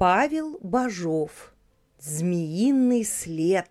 Павел Бажов. Змеиный след.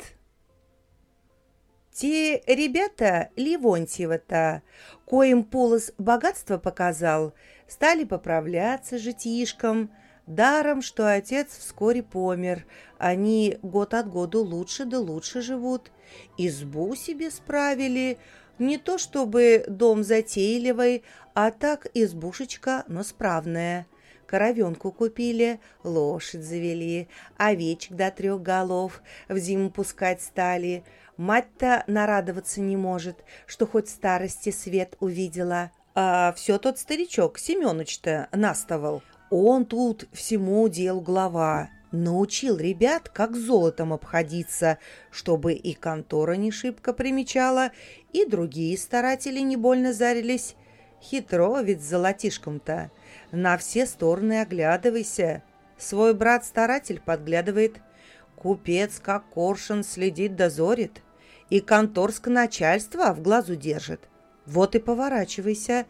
Те ребята Ливонтьева-то, коим Полос богатство показал, стали поправляться житишком, даром, что отец вскоре помер. Они год от года лучше да лучше живут. Избу себе справили, не то чтобы дом затейливый, а так избушечка, но справная. Коровенку купили, лошадь завели, овечек до трех голов в зиму пускать стали. Мать-то нарадоваться не может, что хоть старости свет увидела. А все тот старичок Семёныч-то наставал. Он тут всему дел глава. Научил ребят, как золотом обходиться, чтобы и контора не шибко примечала, и другие старатели не больно зарились. Хитро ведь с золотишком-то. На все стороны оглядывайся. Свой брат-старатель подглядывает. Купец, как коршун, следит, дозорит. И конторское начальство в глазу держит. Вот и поворачивайся.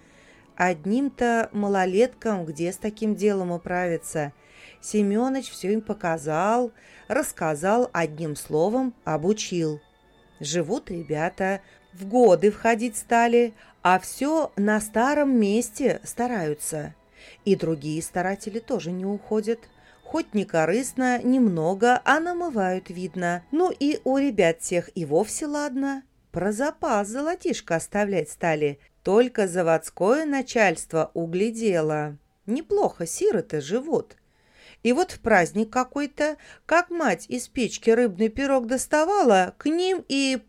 Одним-то малолеткам где с таким делом управиться? Семёныч все им показал, рассказал одним словом, обучил. Живут ребята, в годы входить стали, а все на старом месте стараются. И другие старатели тоже не уходят. Хоть не корыстно, немного, а намывают, видно. Ну и у ребят тех и вовсе ладно. Про запас золотишко оставлять стали. Только заводское начальство углядело. Неплохо сироты живут. И вот в праздник какой-то, как мать из печки рыбный пирог доставала, к ним и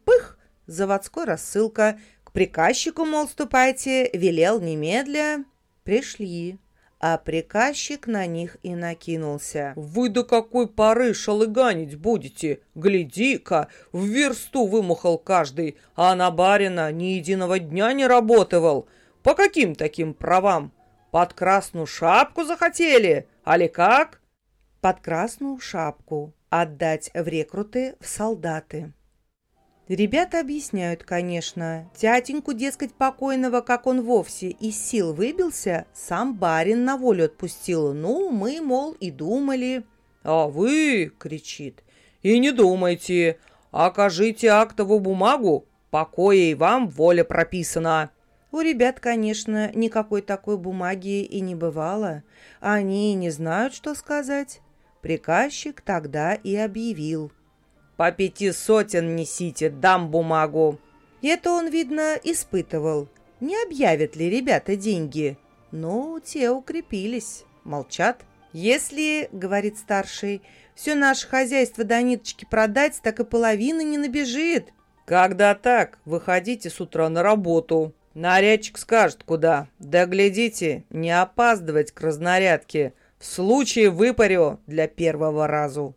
заводской рассылка. К приказчику, мол, ступайте, велел немедля. Пришли, а приказчик на них и накинулся. «Вы до какой поры шалыганить будете? Гляди-ка, в версту вымухал каждый, а на барина ни единого дня не работывал. По каким таким правам? Под красную шапку захотели? Али как?» «Под красную шапку. Отдать в рекруты, в солдаты». Ребята объясняют, конечно. Тятеньку, дескать, покойного, как он вовсе из сил выбился, сам барин на волю отпустил. Ну, мы, мол, и думали. «А вы!» — кричит. «И не думайте! Окажите актовую бумагу, покоя и вам воля прописана!» У ребят, конечно, никакой такой бумаги и не бывало. Они и не знают, что сказать. Приказчик тогда и объявил – по пяти сотен несите, дам бумагу. Это он, видно, испытывал. Не объявят ли ребята деньги? Ну, те укрепились, молчат. Если, говорит старший, все наше хозяйство до ниточки продать, так и половины не набежит. Когда так, выходите с утра на работу. Нарядчик скажет, куда. Да глядите, не опаздывать к разнарядке. В случае выпарю для первого разу.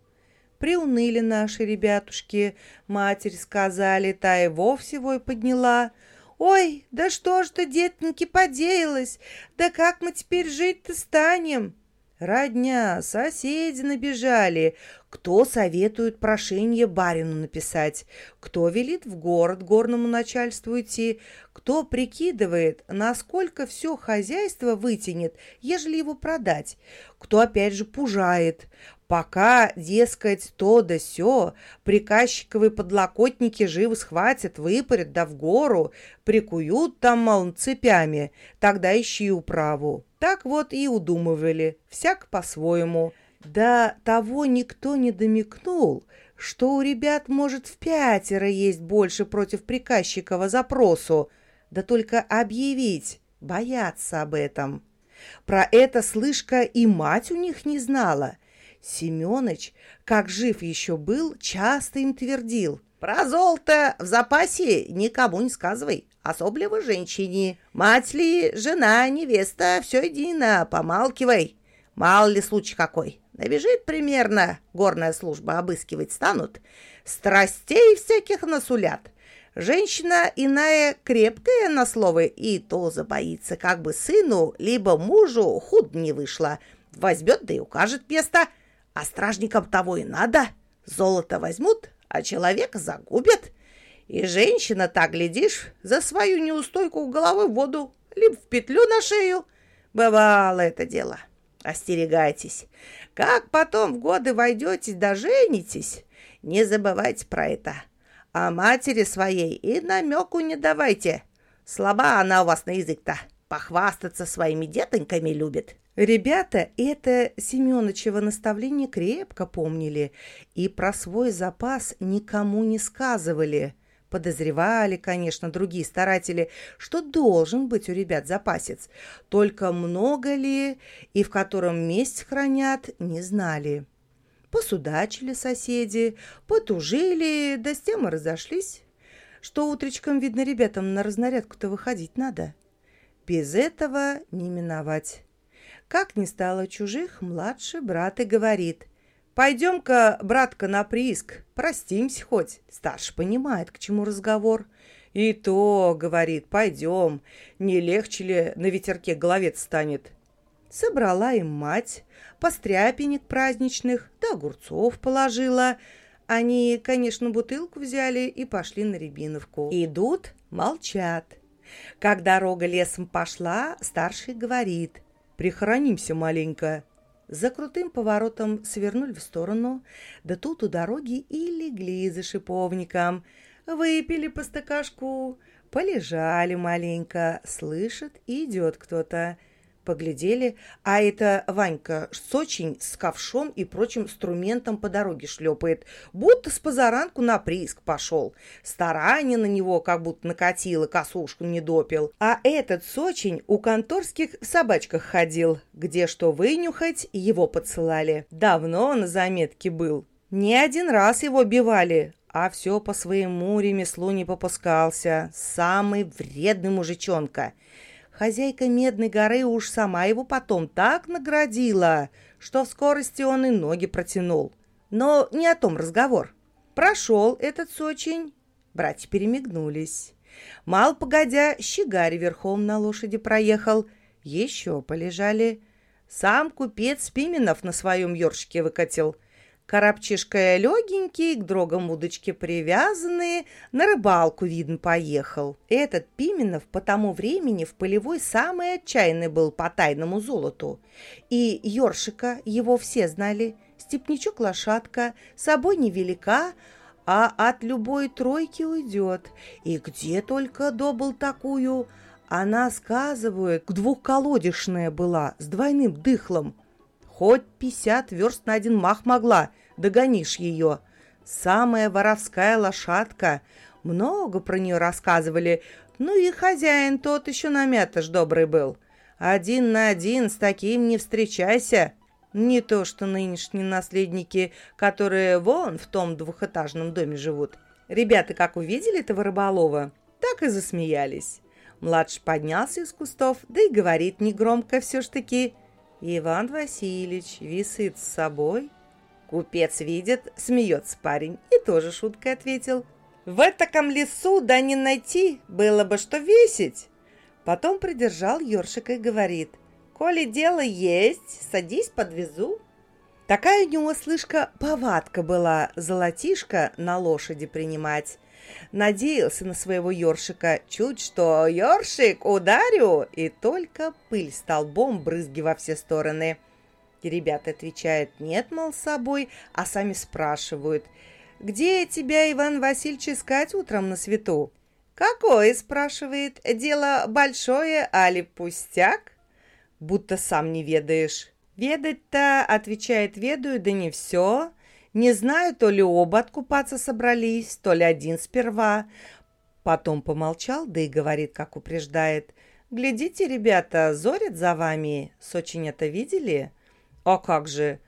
Приуныли наши ребятушки. Матерь сказали, та и вовсе вой подняла. «Ой, да что ж ты, детоньки, подеялась? Да как мы теперь жить-то станем?» Родня, соседи набежали. Кто советует прошение барину написать? Кто велит в город горному начальству идти? Кто прикидывает, насколько все хозяйство вытянет, ежели его продать? Кто опять же пужает? Пока, дескать, то да сё, приказчиковые подлокотники живо схватят, выпарят да в гору, прикуют там, мол, цепями, тогда ищи управу. Так вот и удумывали, всяк по-своему. Да того никто не домикнул, что у ребят, может, в пятеро есть больше против приказчикова запросу, да только объявить, бояться об этом. Про это слышка и мать у них не знала – Семёныч, как жив еще был, часто им твердил. «Про золото в запасе никому не сказывай, особливо женщине. Мать ли, жена, невеста, все едино, помалкивай. Мало ли случай какой. Набежит примерно, горная служба обыскивать станут. Страстей всяких насулят. Женщина иная крепкая на слово и то забоится, как бы сыну, либо мужу худ не вышло. Возьмет да и укажет место». А стражникам того и надо. Золото возьмут, а человека загубят. И женщина, так глядишь, за свою неустойку головы в воду, либо в петлю на шею. Бывало это дело. Остерегайтесь. Как потом в годы войдете да женитесь, не забывайте про это. А матери своей и намеку не давайте. Слаба она у вас на язык-то. Похвастаться своими детоньками любит. Ребята это Семёнычево наставление крепко помнили и про свой запас никому не сказывали. Подозревали, конечно, другие старатели, что должен быть у ребят запасец. Только много ли и в котором месте хранят, не знали. Посудачили соседи, потужили, да с тем и разошлись. Что утречком, видно, ребятам на разнарядку-то выходить надо. Без этого не миновать. Как не стало чужих, младший брат и говорит. «Пойдем-ка, братка, на прииск, простимся хоть». Старший понимает, к чему разговор. «И то, — говорит, — пойдем, не легче ли на ветерке головец станет?» Собрала им мать, постряпенек праздничных, да огурцов положила. Они, конечно, бутылку взяли и пошли на Рябиновку. Идут, молчат. Когда дорога лесом пошла, старший говорит. Прихоронимся маленько. За крутым поворотом свернули в сторону, да тут у дороги и легли за шиповником. Выпили по стакашку, полежали маленько, слышит, идет кто-то. Поглядели, а это Ванька с очень с ковшом и прочим инструментом по дороге шлепает, будто с позаранку на прииск пошел. Старание на него как будто накатило, косушку не допил. А этот Сочень у конторских в собачках ходил, где что вынюхать, его подсылали. Давно на заметке был. Не один раз его бивали, а все по своему ремеслу не попускался. Самый вредный мужичонка. Хозяйка Медной горы уж сама его потом так наградила, что в скорости он и ноги протянул. Но не о том разговор. Прошел этот сочень. Братья перемигнулись. Мал погодя, щегарь верхом на лошади проехал. Еще полежали. Сам купец Пименов на своем ёршике выкатил. Коробчишка легенький, к дрогам удочки привязанные, на рыбалку, видно, поехал. Этот Пименов по тому времени в полевой самый отчаянный был по тайному золоту. И Ёршика его все знали, степнячок-лошадка, собой невелика, а от любой тройки уйдет. И где только добыл такую? Она, сказывают, двухколодишная была, с двойным дыхлом. Хоть пятьдесят верст на один мах могла, догонишь ее. Самая воровская лошадка. Много про нее рассказывали. Ну и хозяин тот еще намятыш добрый был. Один на один с таким не встречайся. Не то что нынешние наследники, которые вон в том двухэтажном доме живут. Ребята, как увидели этого рыболова, так и засмеялись. Младший поднялся из кустов, да и говорит негромко все ж таки – Иван Васильевич висит с собой. Купец видит, смеется парень и тоже шуткой ответил. В этом лесу да не найти, было бы что весить. Потом придержал ёршика и говорит. Коли дело есть, садись, подвезу. Такая у него, слышка, повадка была золотишко на лошади принимать. Надеялся на своего ёршика. Чуть что, ёршик, ударю! И только пыль столбом, брызги во все стороны. И ребята отвечают, нет, мол, с собой, а сами спрашивают, где тебя, Иван Васильевич, искать утром на свету? «Какое?» – спрашивает. «Дело большое, али пустяк?» Будто сам не ведаешь. «Ведать-то», – отвечает, «ведаю, да не все. Не знаю, то ли оба откупаться собрались, то ли один сперва. Потом помолчал, да и говорит, как упреждает. «Глядите, ребята, зорят за вами. С очень это видели?» «А как же?»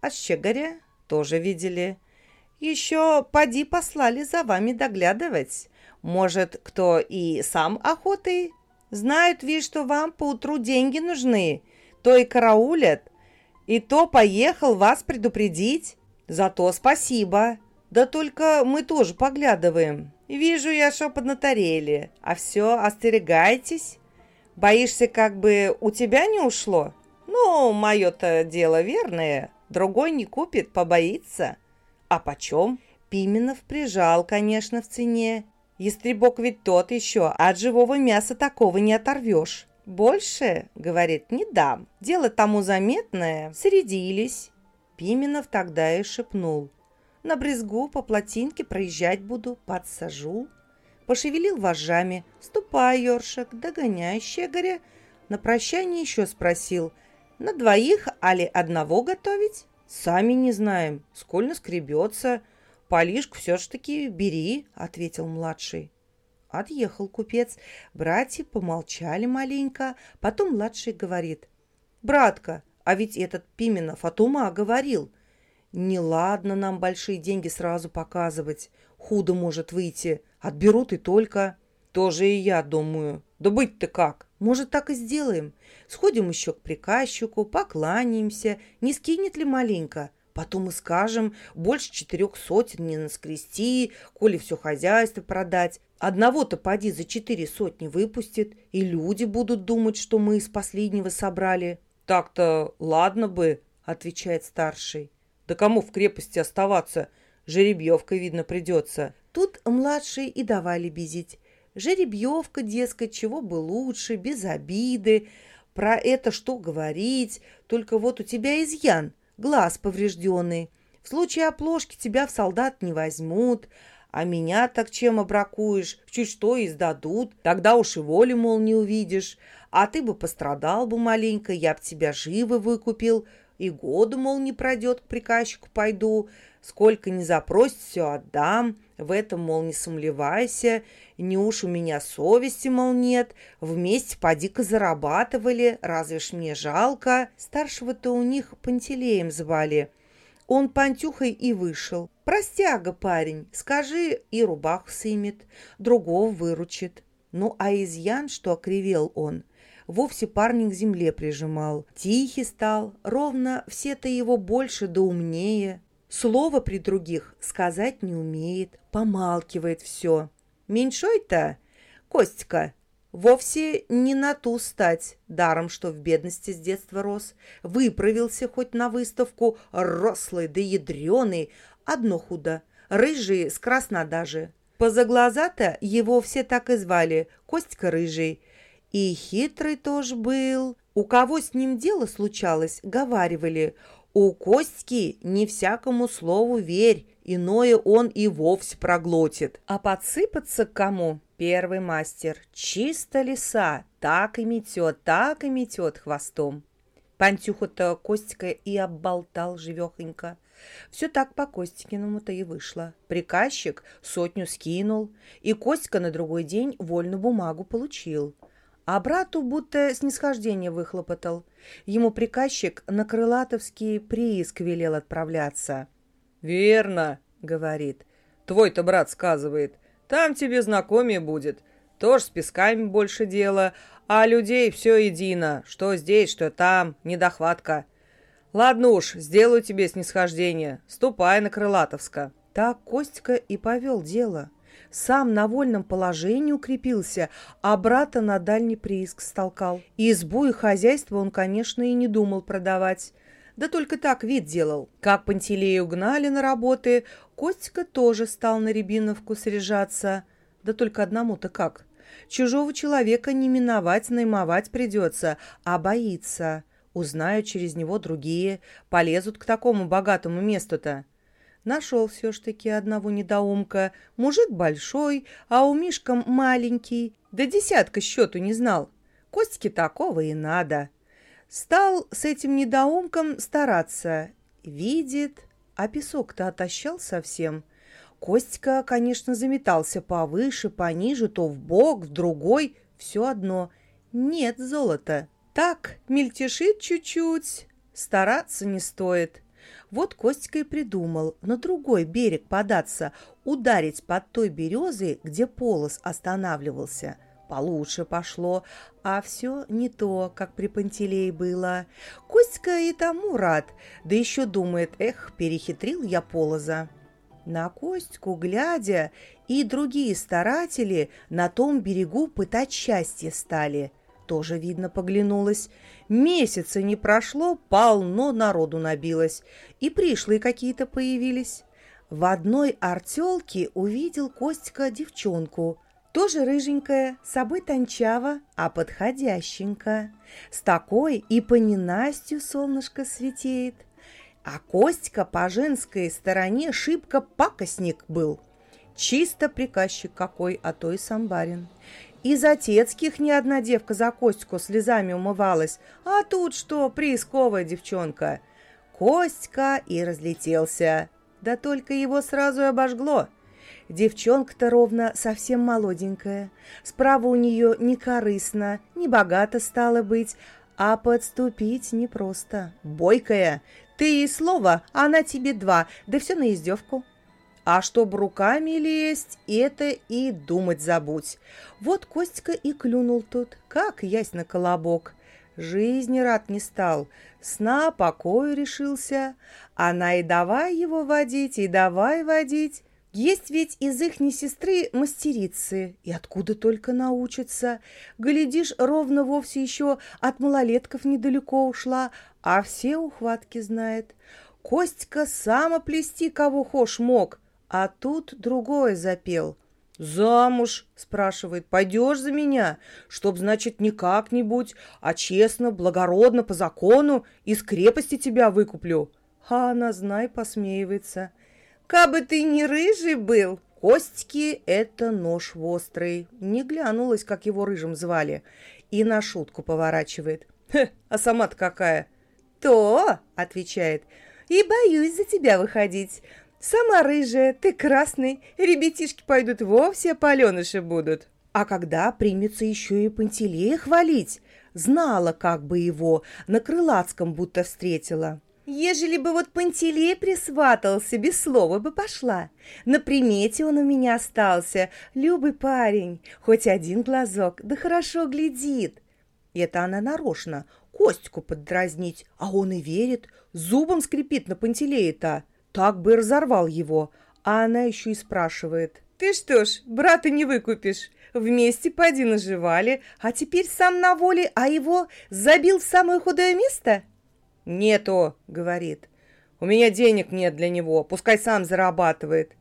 «А Щегаря тоже видели». «Еще поди послали за вами доглядывать. Может, кто и сам охотой? Знают, ви, что вам поутру деньги нужны, то и караулят. И то поехал вас предупредить. Зато спасибо. Да только мы тоже поглядываем. Вижу я, что поднаторели. А все, остерегайтесь. Боишься, как бы у тебя не ушло? Ну, мое-то дело верное. Другой не купит, побоится. А почем? Пименов прижал, конечно, в цене. Ястребок ведь тот еще, от живого мяса такого не оторвешь. «Больше, — говорит, — не дам. Дело тому заметное. Средились». Пименов тогда и шепнул. «На брезгу по плотинке проезжать буду, подсажу». Пошевелил вожжами. «Ступай, Ёршик, догоняй, щегоря». На прощание еще спросил. «На двоих, али одного готовить?» «Сами не знаем. Сколь наскребется. Полишку все ж таки бери», — ответил младший. Отъехал купец. Братья помолчали маленько. Потом младший говорит. «Братка, а ведь этот Пименов от ума говорил. Неладно нам большие деньги сразу показывать. Худо может выйти. Отберут и только. Тоже и я думаю. Да быть-то как? Может, так и сделаем. Сходим еще к приказчику, покланяемся. Не скинет ли маленько? Потом и скажем, больше четырех сотен не наскрести, коли все хозяйство продать. Одного-то поди за четыре сотни выпустит, и люди будут думать, что мы из последнего собрали. Так-то ладно бы, отвечает старший. Да кому в крепости оставаться? Жеребьевкой, видно, придется. Тут младшие и давали безить. Жеребьевка, дескать, чего бы лучше, без обиды. Про это что говорить? Только вот у тебя изъян, глаз поврежденный. В случае оплошки тебя в солдат не возьмут, а меня так чем обракуешь? Чуть что и сдадут. Тогда уж и воли, мол, не увидишь. А ты бы пострадал бы маленько, я б тебя живо выкупил. И году, мол, не пройдет, к приказчику пойду. Сколько не запросит, все отдам. В этом, мол, не сомневайся. Не уж у меня совести, мол, нет. Вместе поди-ка зарабатывали. Разве ж мне жалко? Старшего-то у них Пантелеем звали. Он пантюхой и вышел. Простяга, парень, скажи, и рубаху сымет, другого выручит. Ну, а изъян, что окривел он, вовсе парня к земле прижимал. Тихий стал, ровно все-то его больше да умнее. Слово при других сказать не умеет, помалкивает все. Меньшой-то, Костька, вовсе не на ту стать, даром, что в бедности с детства рос. Выправился хоть на выставку, рослый да ядреный, Одно худо. Рыжий с красна даже. Поза глаза-то его все так и звали. Костька рыжий. И хитрый тоже был. У кого с ним дело случалось, говаривали. У Костьки не всякому слову верь, иное он и вовсе проглотит. А подсыпаться к кому? Первый мастер. Чисто лиса. Так и метет, так и метет хвостом. Пантюху-то Костька и обболтал живехонько. Все так по Костикиному-то и вышло. Приказчик сотню скинул, и Костька на другой день вольную бумагу получил. А брату будто снисхождение выхлопотал. Ему приказчик на крылатовский прииск велел отправляться. «Верно», — говорит. «Твой-то брат сказывает. Там тебе знакомее будет. Тоже с песками больше дела, а людей все едино. Что здесь, что там, недохватка. Ладно уж, сделаю тебе снисхождение. Ступай на Крылатовска. Так Костька и повел дело. Сам на вольном положении укрепился, а брата на дальний прииск столкал. Избу и хозяйство он, конечно, и не думал продавать. Да только так вид делал. Как Пантелею гнали на работы, Костька тоже стал на Рябиновку срежаться. Да только одному-то как? Чужого человека не миновать, наймовать придется, а боится. Узнают через него другие, полезут к такому богатому месту-то. Нашел все ж таки одного недоумка. Мужик большой, а у Мишка маленький. Да десятка счету не знал. Костьке такого и надо. Стал с этим недоумком стараться. Видит, а песок-то отощал совсем. Костька, конечно, заметался повыше, пониже, то в бок, в другой. Все одно. Нет золота. Так, мельтешит чуть-чуть, стараться не стоит. Вот Костька и придумал на другой берег податься, ударить под той березой, где полос останавливался. Получше пошло, а все не то, как при Пантелее было. Костька и тому рад, да еще думает, эх, перехитрил я полоза. На Костьку, глядя, и другие старатели на том берегу пытать счастье стали – тоже, видно, поглянулась. Месяца не прошло, полно народу набилось. И пришлые какие-то появились. В одной артелке увидел Костька девчонку. Тоже рыженькая, собой тончава, а подходященько. С такой и по ненастью солнышко светеет. А Костька по женской стороне шибко пакостник был. Чисто приказчик какой, а то и сам барин. Из отецких ни одна девка за Костьку слезами умывалась, а тут что, приисковая девчонка. Костька и разлетелся, да только его сразу и обожгло. Девчонка-то ровно совсем молоденькая, справа у нее не корыстно, не богато стало быть, а подступить непросто. Бойкая, ты ей слово, а она тебе два, да все на издевку. А чтоб руками лезть, это и думать забудь. Вот Костька и клюнул тут, как ясь на колобок. Жизни рад не стал, сна покою решился. Она и давай его водить, и давай водить. Есть ведь из ихней сестры мастерицы, и откуда только научатся. Глядишь, ровно вовсе еще от малолетков недалеко ушла, а все ухватки знает. Костька сам плести кого хошь мог, а тут другое запел. «Замуж?» – спрашивает. «Пойдешь за меня? Чтоб, значит, не как-нибудь, а честно, благородно, по закону, из крепости тебя выкуплю». А она, знай, посмеивается. «Кабы ты не рыжий был, Костьки — это нож острый. Не глянулась, как его рыжим звали. И на шутку поворачивает. «Хе, а сама-то какая?» «То!» — отвечает. «И боюсь за тебя выходить. Сама рыжая, ты красный, ребятишки пойдут вовсе паленыши будут. А когда примется еще и Пантелея хвалить? Знала, как бы его, на Крылатском будто встретила. Ежели бы вот Пантелей присватался, без слова бы пошла. На примете он у меня остался, любый парень, хоть один глазок, да хорошо глядит. Это она нарочно, Костьку поддразнить, а он и верит, зубом скрипит на Пантелея-то так бы разорвал его. А она еще и спрашивает. «Ты что ж, брата не выкупишь? Вместе поди наживали, а теперь сам на воле, а его забил в самое худое место?» «Нету», — говорит. «У меня денег нет для него, пускай сам зарабатывает».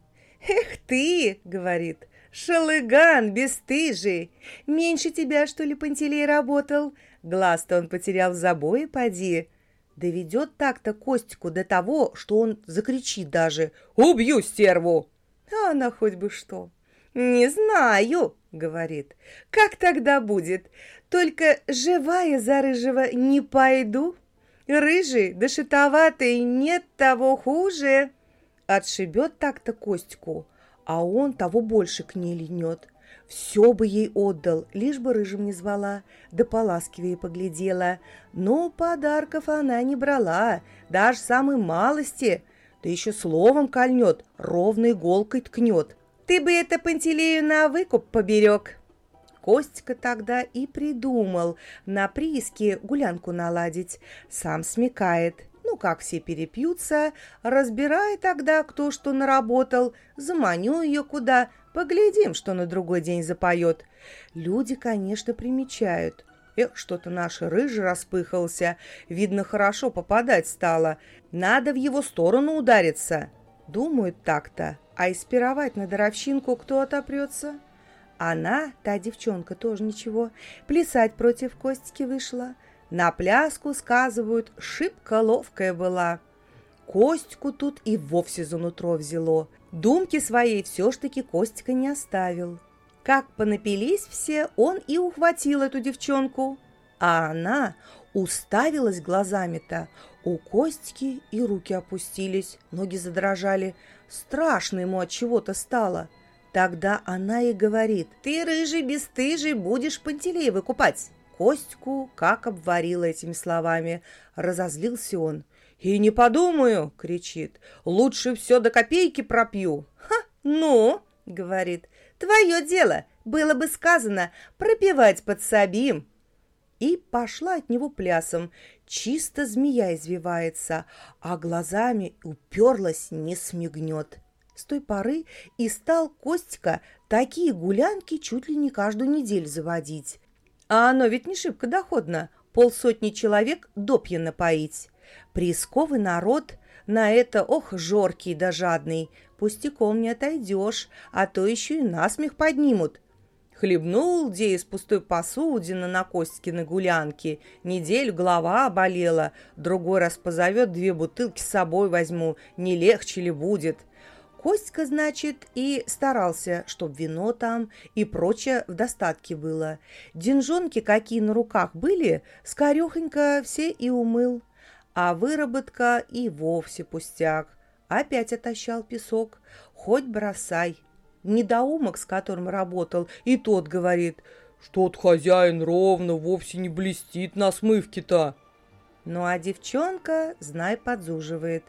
«Эх ты», — говорит, — «шалыган бесстыжий! Меньше тебя, что ли, Пантелей работал? Глаз-то он потерял в забое, поди. Доведет так-то Костику до того, что он закричит даже «Убью стерву!» А она хоть бы что. «Не знаю», — говорит. «Как тогда будет? Только живая за рыжего не пойду. Рыжий, да шитоватый, нет того хуже». Отшибет так-то Костику, а он того больше к ней льнет. Все бы ей отдал, лишь бы рыжим не звала, да поласкивее поглядела. Но подарков она не брала, даже самой малости. Да еще словом кольнет, ровной иголкой ткнет. Ты бы это Пантелею на выкуп поберег. Костька тогда и придумал на прииске гулянку наладить. Сам смекает. Ну, как все перепьются, разбирай тогда, кто что наработал, заманю ее куда, Поглядим, что на другой день запоет. Люди, конечно, примечают. Эх, что-то наш рыжий распыхался. Видно, хорошо попадать стало. Надо в его сторону удариться. Думают так-то. А испировать на даровщинку кто отопрется? Она, та девчонка, тоже ничего. Плясать против Костики вышла. На пляску, сказывают, шибко ловкая была. Костьку тут и вовсе за нутро взяло. Думки своей все ж таки Костика не оставил. Как понапились все, он и ухватил эту девчонку. А она уставилась глазами-то. У Костики и руки опустились, ноги задрожали. Страшно ему от чего-то стало. Тогда она и говорит, «Ты, рыжий, бесстыжий, будешь Пантелея выкупать». Костьку как обварила этими словами. Разозлился он – «И не подумаю!» — кричит. «Лучше все до копейки пропью!» «Ха! Ну!» — говорит. «Твое дело! Было бы сказано пропивать подсобим!» И пошла от него плясом. Чисто змея извивается, а глазами уперлась, не смигнет. С той поры и стал Костька такие гулянки чуть ли не каждую неделю заводить. А оно ведь не шибко доходно. Полсотни человек допья напоить. Приисковый народ на это, ох, жоркий да жадный, пустяком не отойдешь, а то еще и насмех поднимут. Хлебнул, где из пустой посудины на Костькины гулянки. Неделю голова болела, другой раз позовет, две бутылки с собой возьму, не легче ли будет. Костька, значит, и старался, чтоб вино там и прочее в достатке было. Деньжонки, какие на руках были, скорехонько все и умыл. А выработка и вовсе пустяк. Опять отощал песок. Хоть бросай. Недоумок, с которым работал, и тот говорит, что-то хозяин ровно вовсе не блестит на смывке-то. Ну а девчонка, знай, подзуживает.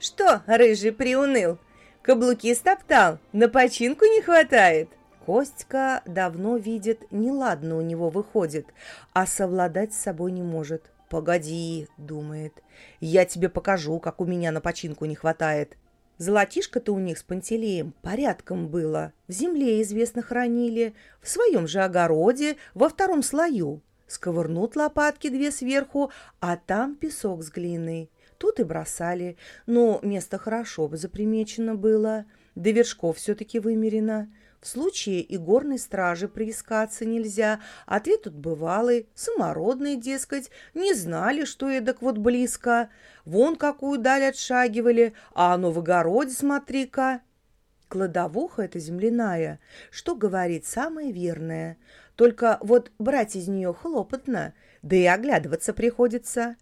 Что, рыжий приуныл? Каблуки стоптал, на починку не хватает. Костька давно видит, неладно у него выходит, а совладать с собой не может. «Погоди», — думает, — «я тебе покажу, как у меня на починку не хватает». Золотишко-то у них с Пантелеем порядком было. В земле, известно, хранили, в своем же огороде, во втором слою. Сковырнут лопатки две сверху, а там песок с глиной. Тут и бросали. Но место хорошо бы запримечено было. До вершков все-таки вымерено. В случае и горной стражи приискаться нельзя. Ответ тут бывалый, самородный, дескать. Не знали, что эдак вот близко. Вон какую даль отшагивали, а оно в огороде, смотри-ка. Кладовуха эта земляная, что говорит самое верное. Только вот брать из нее хлопотно, да и оглядываться приходится.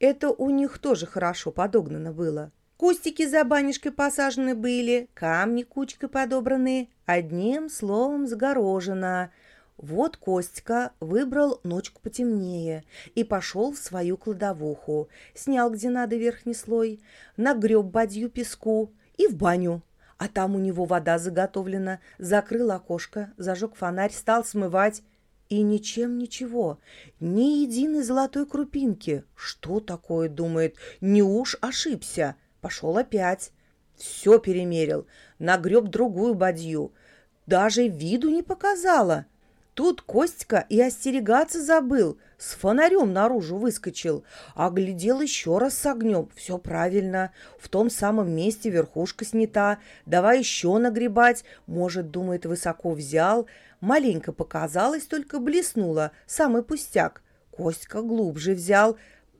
Это у них тоже хорошо подогнано было. Кустики за банишкой посажены были, камни кучкой подобраны, одним словом загорожено. Вот Костька выбрал ночку потемнее и пошел в свою кладовуху, снял где надо верхний слой, нагреб бадью песку и в баню. А там у него вода заготовлена, закрыл окошко, зажег фонарь, стал смывать. И ничем ничего, ни единой золотой крупинки. Что такое, думает, не уж ошибся. Пошел опять. Все перемерил, нагреб другую бадью. Даже виду не показала. Тут Костька и остерегаться забыл, с фонарем наружу выскочил, оглядел еще раз с огнем. Все правильно, в том самом месте верхушка снята, давай еще нагребать, может, думает, высоко взял, Маленько показалось, только блеснуло, самый пустяк. Костька глубже взял.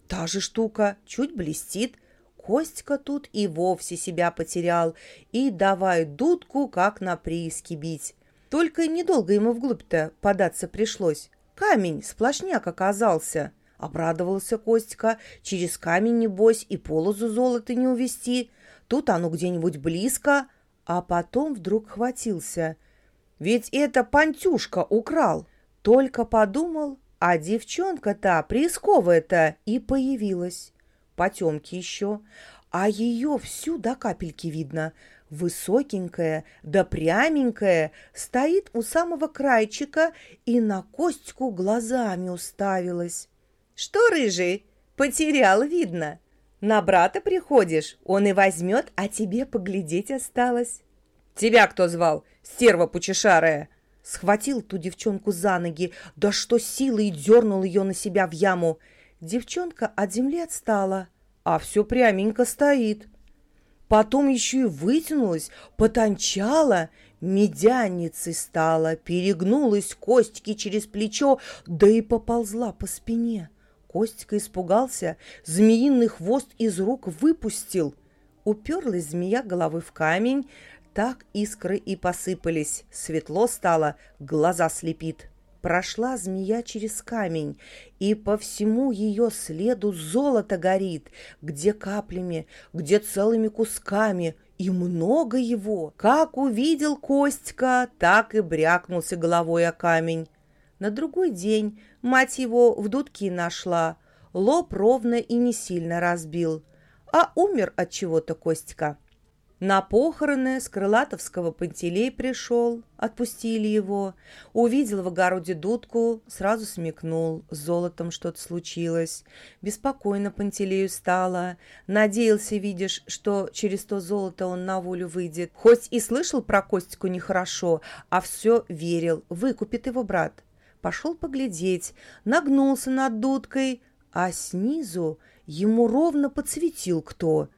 Та же штука, чуть блестит. Костька тут и вовсе себя потерял. И давай дудку, как на прииске бить. Только недолго ему вглубь-то податься пришлось. Камень сплошняк оказался. Обрадовался Костька. Через камень, небось, и полозу золота не увести. Тут оно где-нибудь близко. А потом вдруг хватился – ведь это Пантюшка украл. Только подумал, а девчонка-то приисковая-то и появилась. Потемки еще, а ее всю до капельки видно. Высокенькая да пряменькая, стоит у самого крайчика и на Костьку глазами уставилась. «Что, рыжий, потерял, видно? На брата приходишь, он и возьмет, а тебе поглядеть осталось». «Тебя кто звал, стерва пучешарая?» Схватил ту девчонку за ноги, да что силой дернул ее на себя в яму. Девчонка от земли отстала, а все пряменько стоит. Потом еще и вытянулась, потончала, медяницей стала, перегнулась костьки через плечо, да и поползла по спине. Костька испугался, змеиный хвост из рук выпустил. Уперлась змея головой в камень, так искры и посыпались, светло стало, глаза слепит. Прошла змея через камень, и по всему ее следу золото горит, где каплями, где целыми кусками, и много его. Как увидел Костька, так и брякнулся головой о камень. На другой день мать его в дудки нашла, лоб ровно и не сильно разбил, а умер от чего-то Костька. На похороны с Крылатовского Пантелей пришел, отпустили его. Увидел в огороде дудку, сразу смекнул, с золотом что-то случилось. Беспокойно Пантелею стало. Надеялся, видишь, что через то золото он на волю выйдет. Хоть и слышал про Костику нехорошо, а все верил, выкупит его брат. Пошел поглядеть, нагнулся над дудкой, а снизу ему ровно подсветил кто.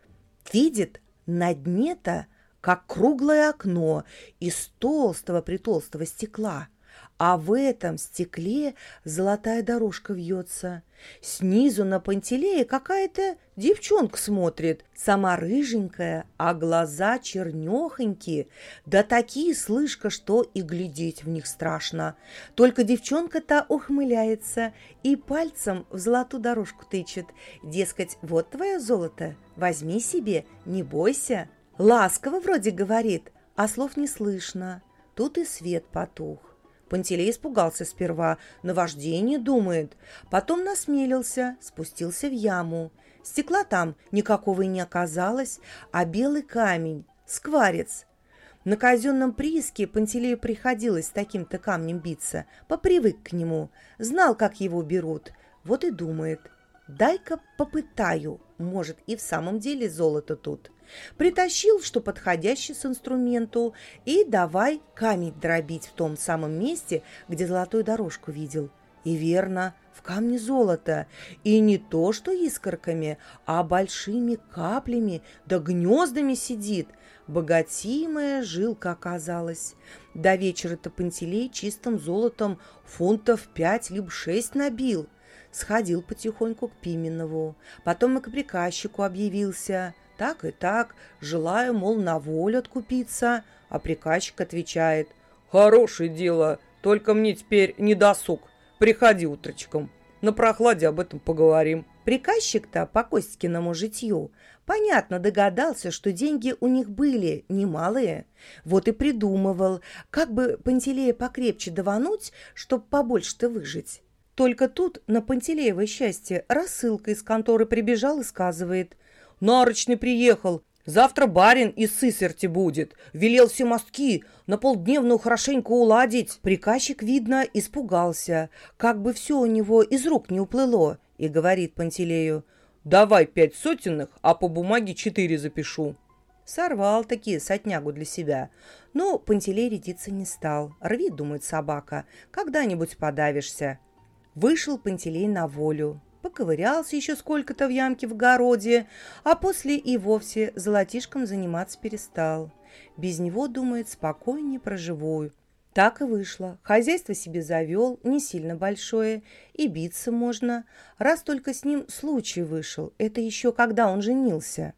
Видит, на дне-то как круглое окно из толстого-притолстого стекла, а в этом стекле золотая дорожка вьется. Снизу на Пантелея какая-то девчонка смотрит, сама рыженькая, а глаза чернёхонькие, да такие слышка, что и глядеть в них страшно. Только девчонка-то ухмыляется и пальцем в золотую дорожку тычет. Дескать, вот твое золото, возьми себе, не бойся. Ласково вроде говорит, а слов не слышно. Тут и свет потух. Пантелей испугался сперва, наваждение думает. Потом насмелился, спустился в яму. Стекла там никакого и не оказалось, а белый камень, скварец. На казенном прииске Пантелею приходилось с таким-то камнем биться, попривык к нему, знал, как его берут. Вот и думает, дай-ка попытаю, может, и в самом деле золото тут. Притащил, что подходящий с инструменту, и давай камень дробить в том самом месте, где золотую дорожку видел. И верно, в камне золото. И не то, что искорками, а большими каплями да гнездами сидит. Богатимая жилка оказалась. До вечера-то Пантелей чистым золотом фунтов пять либо шесть набил. Сходил потихоньку к Пименову, потом и к приказчику объявился – так и так, желаю, мол, на волю откупиться. А приказчик отвечает. Хорошее дело, только мне теперь не досуг. Приходи утречком. На прохладе об этом поговорим. Приказчик-то по Костькиному житью, понятно, догадался, что деньги у них были немалые. Вот и придумывал, как бы Пантелея покрепче давануть, чтоб побольше-то выжить. Только тут на Пантелеево счастье рассылка из конторы прибежал и сказывает. Нарочный приехал. Завтра барин из сысерти будет. Велел все мостки на полдневную хорошенько уладить. Приказчик, видно, испугался, как бы все у него из рук не уплыло, и говорит Пантелею. «Давай пять сотенных, а по бумаге четыре запишу». Сорвал такие сотнягу для себя. Но Пантелей рядиться не стал. Рви, думает собака, когда-нибудь подавишься. Вышел Пантелей на волю поковырялся еще сколько-то в ямке в огороде, а после и вовсе золотишком заниматься перестал. Без него, думает, спокойнее проживу. Так и вышло. Хозяйство себе завел, не сильно большое, и биться можно, раз только с ним случай вышел. Это еще когда он женился.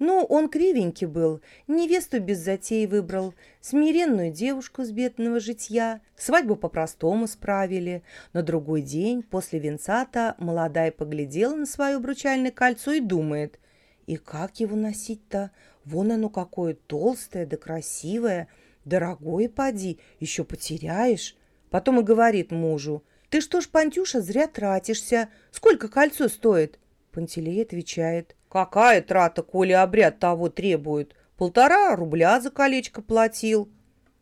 Ну, он кривенький был, невесту без затей выбрал, смиренную девушку с бедного житья, свадьбу по-простому справили. На другой день, после венца-то, молодая поглядела на свое обручальное кольцо и думает, и как его носить-то? Вон оно какое толстое да красивое, дорогое поди, еще потеряешь. Потом и говорит мужу, ты что ж, Пантюша, зря тратишься, сколько кольцо стоит? Пантелей отвечает, Какая трата, коли обряд того требует? Полтора рубля за колечко платил.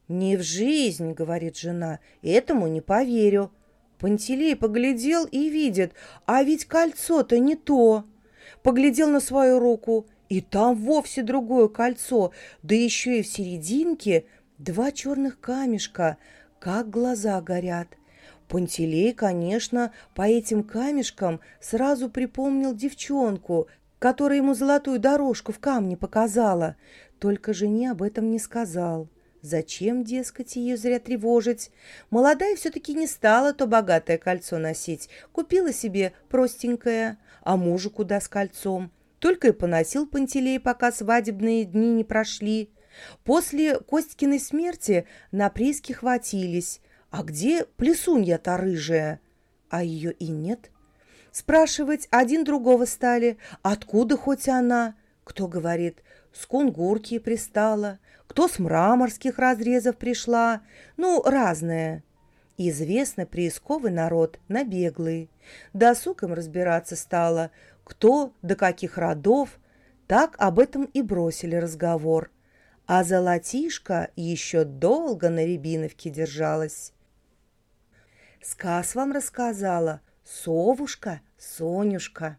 Не в жизнь, говорит жена, этому не поверю. Пантелей поглядел и видит, а ведь кольцо-то не то. Поглядел на свою руку, и там вовсе другое кольцо, да еще и в серединке два черных камешка, как глаза горят. Пантелей, конечно, по этим камешкам сразу припомнил девчонку, которая ему золотую дорожку в камне показала, только жене об этом не сказал. Зачем, дескать, ее зря тревожить? Молодая все-таки не стала то богатое кольцо носить, купила себе простенькое, а мужу куда с кольцом. Только и поносил Пантелей, пока свадебные дни не прошли. После Костькиной смерти на прииске хватились. А где плесунья-то рыжая? А ее и нет. — Спрашивать один другого стали, откуда хоть она. Кто говорит, с кунгурки пристала, кто с мраморских разрезов пришла, ну, разное. Известно приисковый народ, набеглый. Досуг им разбираться стало, кто до каких родов, так об этом и бросили разговор. А золотишко еще долго на Рябиновке держалась. Сказ вам рассказала, совушка – Сонюшка.